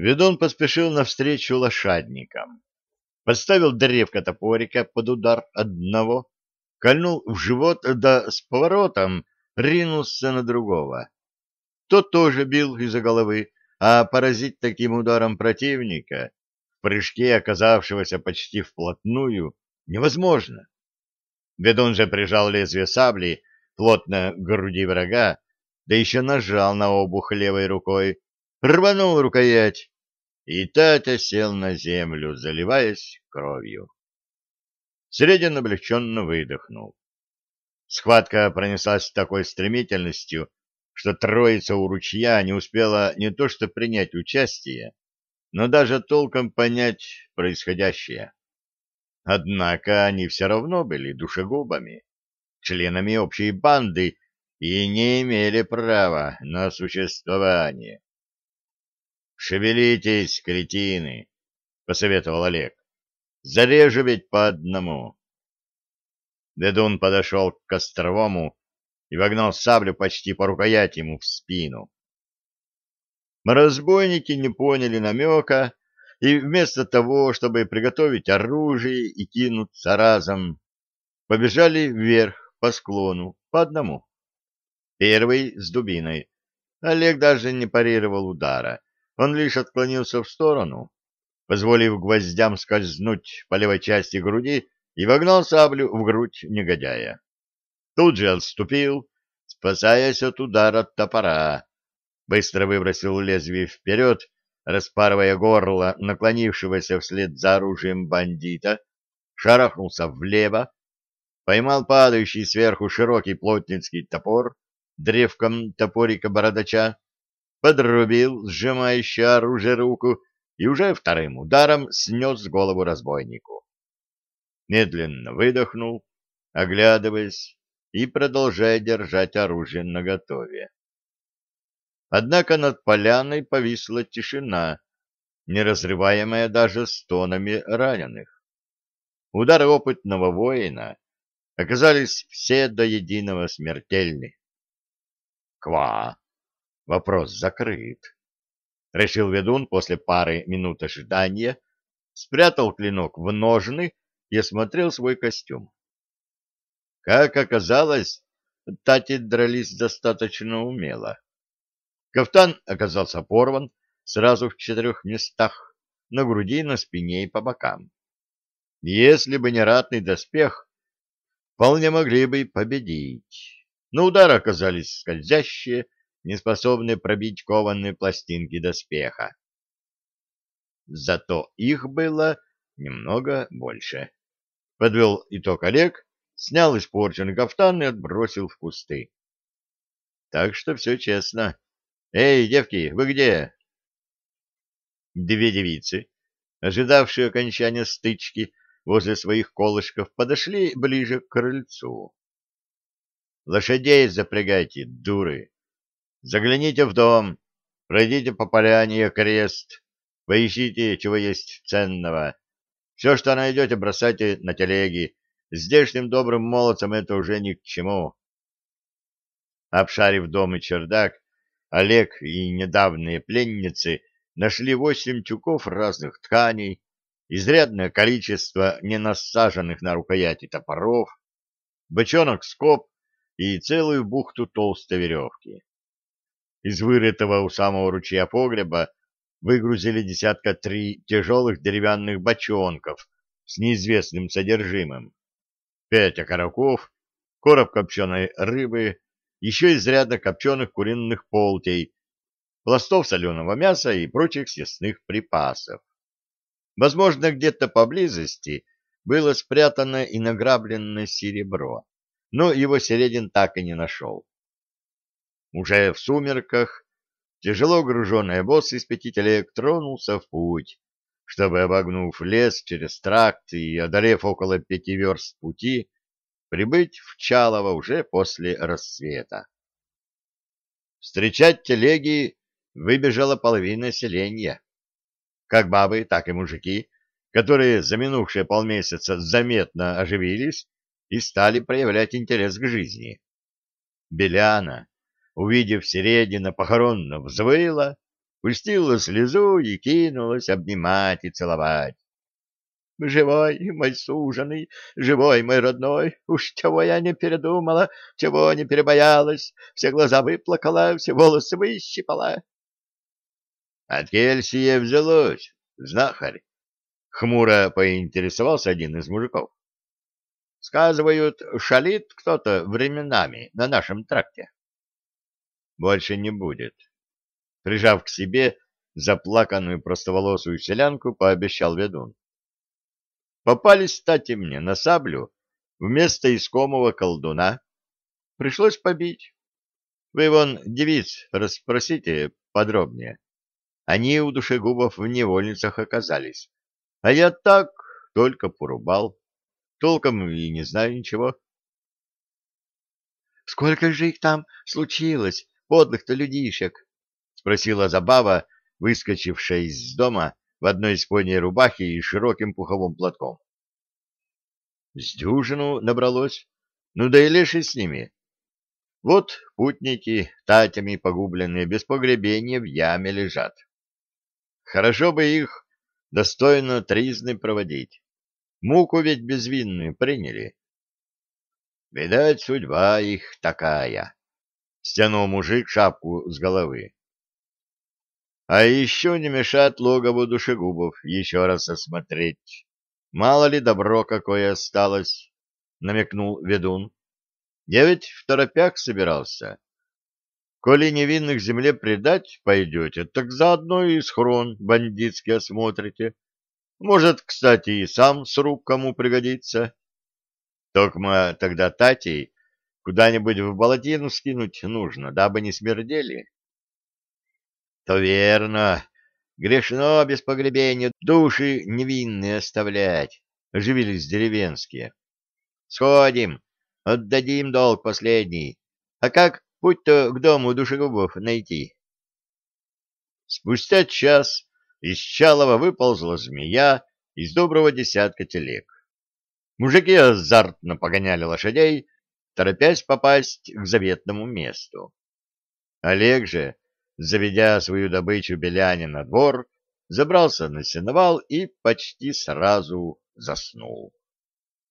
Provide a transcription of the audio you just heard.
Ведун поспешил навстречу лошадникам. Подставил древко топорика под удар одного, кольнул в живот, да с поворотом ринулся на другого. Тот тоже бил из-за головы, а поразить таким ударом противника, в прыжке оказавшегося почти вплотную, невозможно. Ведун же прижал лезвие сабли плотно к груди врага, да еще нажал на обух левой рукой, рванул рукоять, и Татя сел на землю, заливаясь кровью. Средин облегченно выдохнул. Схватка пронеслась с такой стремительностью, что троица у ручья не успела не то что принять участие, но даже толком понять происходящее. Однако они все равно были душегубами, членами общей банды и не имели права на существование. «Шевелитесь, кретины!» — посоветовал Олег. «Зарежу ведь по одному». Ведун подошел к Костровому и вогнал саблю почти по рукоять ему в спину. Разбойники не поняли намека и вместо того, чтобы приготовить оружие и кинуться разом, побежали вверх по склону по одному. Первый с дубиной. Олег даже не парировал удара. Он лишь отклонился в сторону, позволив гвоздям скользнуть по левой части груди и вогнал саблю в грудь негодяя. Тут же отступил, спасаясь от удара топора. Быстро выбросил лезвие вперед, распарывая горло наклонившегося вслед за оружием бандита, шарахнулся влево, поймал падающий сверху широкий плотницкий топор древком топорика бородача, подрубил сжимающий оружие руку и уже вторым ударом снес голову разбойнику. Медленно выдохнул, оглядываясь и продолжая держать оружие наготове. Однако над поляной повисла тишина, не разрываемая даже стонами раненых. Удары опытного воина оказались все до единого смертельны. «Ква!» Вопрос закрыт. Решил ведун после пары минут ожидания, спрятал клинок в ножны и осмотрел свой костюм. Как оказалось, тати дрались достаточно умело. Кафтан оказался порван сразу в четырех местах, на груди, на спине и по бокам. Если бы не ратный доспех, вполне могли бы победить. Но удары оказались скользящие, не способны пробить кованые пластинки доспеха. Зато их было немного больше. Подвел итог Олег, снял испорченный кафтан и отбросил в кусты. Так что все честно. Эй, девки, вы где? Две девицы, ожидавшие окончания стычки возле своих колышков, подошли ближе к крыльцу. Лошадей запрягайте, дуры, Загляните в дом, пройдите по поляне окрест, поищите, чего есть ценного. Все, что найдете, бросайте на телеги. Здешним добрым молодцам это уже ни к чему. Обшарив дом и чердак, Олег и недавние пленницы нашли восемь тюков разных тканей, изрядное количество ненасаженных на рукояти топоров, бочонок скоб и целую бухту толстой веревки. Из вырытого у самого ручья погреба выгрузили десятка три тяжелых деревянных бочонков с неизвестным содержимым, пять окороков, короб копченой рыбы, еще изрядно копченых куриных полтей, пластов соленого мяса и прочих съестных припасов. Возможно, где-то поблизости было спрятано и награбленное серебро, но его Середин так и не нашел. Уже в сумерках тяжело груженный босс из пяти телег тронулся в путь, чтобы, обогнув лес через тракт и одолев около пяти верст пути, прибыть в Чалово уже после рассвета. Встречать телеги выбежала половина селения. Как бабы, так и мужики, которые за минувшие полмесяца заметно оживились и стали проявлять интерес к жизни. Беляна, увидев Середина, похоронно взвыла, пустила слезу и кинулась обнимать и целовать. Живой мой суженый, живой мой родной, уж чего я не передумала, чего не перебоялась, все глаза выплакала, все волосы выщипала. От Кельсия взялось, знахарь. Хмуро поинтересовался один из мужиков. Сказывают, шалит кто-то временами на нашем тракте. Больше не будет. Прижав к себе заплаканную простоволосую селянку, пообещал ведун. Попались, кстати, мне на саблю вместо искомого колдуна. Пришлось побить. Вы вон девиц расспросите подробнее. Они у душегубов в невольницах оказались. А я так только порубал. Толком и не знаю ничего. — Сколько же их там случилось, подлых-то людишек? — спросила Забава, выскочившая из дома в одной исподней рубахе и широким пуховым платком. С дюжину набралось. Ну да и леши с ними. Вот путники, татями погубленные, без погребения в яме лежат. Хорошо бы их достойно тризны проводить. Муку ведь безвинную приняли. Видать, судьба их такая. Стянул мужик шапку с головы. А еще не мешает логову душегубов еще раз осмотреть. Мало ли добро какое осталось, — намекнул ведун. Я ведь в торопях собирался. Коли невинных земле предать пойдете, так заодно и схрон бандитский осмотрите. Может, кстати, и сам с рук кому пригодится. Токма тогда Татей куда-нибудь в болотину скинуть нужно, дабы не смердели. — То верно. Грешно без погребения души невинные оставлять, — оживились деревенские. — Сходим, отдадим долг последний. А как путь-то к дому душегубов найти? Спустя час из Чалова выползла змея из доброго десятка телег. Мужики азартно погоняли лошадей, торопясь попасть к заветному месту. Олег же заведя свою добычу беляне на двор, забрался на сеновал и почти сразу заснул.